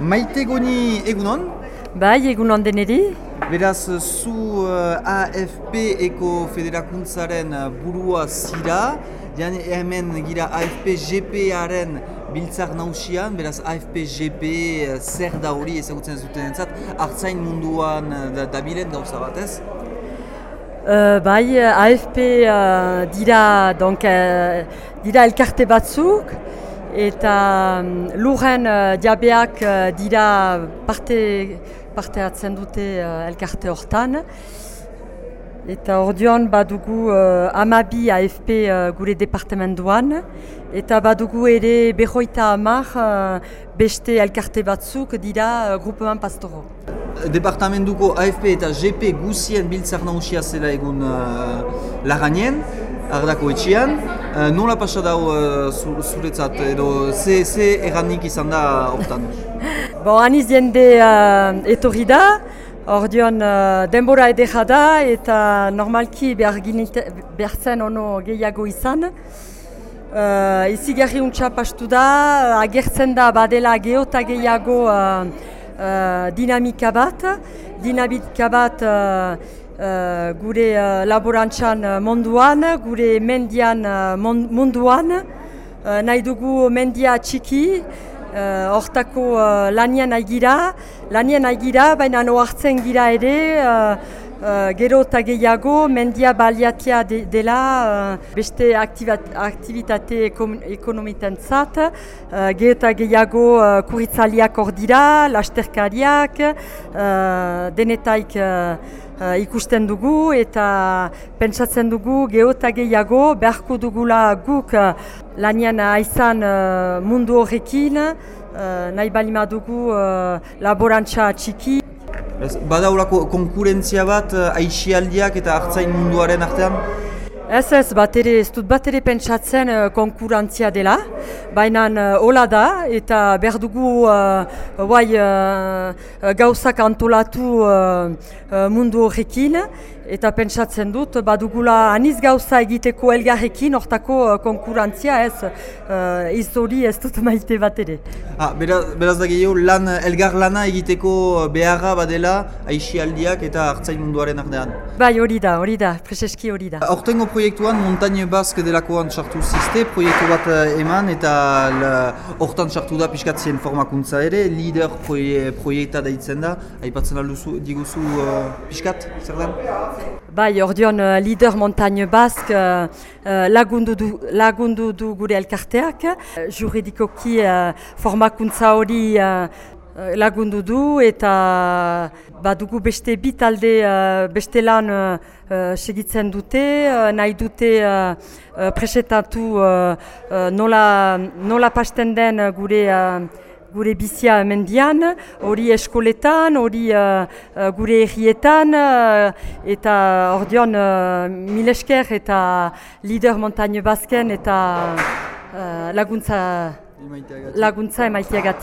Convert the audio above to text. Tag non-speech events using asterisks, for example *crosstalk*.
Maite goni egunon, Bai, egun deneri. beraz zu uh, AFP eko federakuntzaren uh, burua zira, Jan hemen gira AFP GP-aren biltzar nausian, beraz AFP GP uh, zer da hori ezagutzen zuten entzat, hartzain munduan da, dabilen gauza bat ez? Uh, bai, AFP uh, dira, donc, uh, dira elkarte batzuk, eta um, lurren uh, diabeak uh, dira parte, parte hartzen dute uh, elkarte hortan. Eta orduan badugu uh, amabi AFP uh, gure departamentuan, eta badugu ere behoita hamar uh, beste elkarte batzuk dira uh, grupeman pastoro. Departamentuko AFP eta GP guzien biltzar nausia zela egun uh, laganien, ardako etxian. Uh, nola pasa dau uh, zu- zuretzat edo ze, ze erranik izan da hortan? *laughs* Bon, aniz jende uh, etorri da, ordeon uh, denbora edera da eta normalki behar, ginite, behar zen ono gehiago izan. Uh, Izigarri untxa pastu da, agertzen da badela geota gehiago uh, uh, dinamika bat. Dinamika bat uh, uh, gure uh, laborantzan uh, munduan, gure mendian uh, munduan. Uh, nahi dugu mendia txiki, Uh, hortako uh, lanien aigira, lanien aigira, baina ohartzen gira ere, uh, gero eta gehiago, mendia baliatia de, dela uh, beste aktivitate ekon, ekonomiten zat, uh, gero eta gehiago uh, kuritzaliak hor dira, lasterkariak, uh, denetaik uh, uh, ikusten dugu eta pentsatzen dugu gero eta gehiago beharko dugula guk lanian aizan uh, mundu horrekin, uh, nahi balima dugu uh, laborantza txiki. Ez, Badaulako konkurentzia bat uh, aixialdiak eta hartzain munduaren artean? Ez ez, bat ere, ez dut bat ere pentsatzen uh, konkurantzia dela, baina uh, hola da eta behar dugu uh, guai, uh, gauzak antolatu uh, mundu horrekin eta pentsatzen dut badugula aniz gauza egiteko elgarrekin hortako konkurantzia ez uh, iz hori ez dut maite bat ere. Ah, beraz, beraz da gehiago lan, elgar lana egiteko beharra badela aixialdiak eta hartzain munduaren artean. Bai hori da, hori da, preseski hori da. Hortengo proiektuan Montagne Basque delakoan sartu ziste, proiektu bat eh, eman eta hortan sartu da pixkatzien formakuntza ere, lider proie, proiekta daitzen da, aipatzen alduzu diguzu uh, pixkat, zer den? Bai, ordeon uh, Lider Montagne Basque uh, lagundu, du, lagundu du gure elkarteak. Uh, juridikoki uh, formakuntza hori uh, lagundu du eta badugu beste bi talde uh, beste lan uh, segitzen dute, uh, nahi dute uh, presetatu uh, nola, nola pasten den gure gure bizia mendian, hori eskoletan, hori uh, gure errietan, uh, eta ordeon uh, milesker eta lider montagne basken eta uh, laguntza, laguntza emaiteagatik.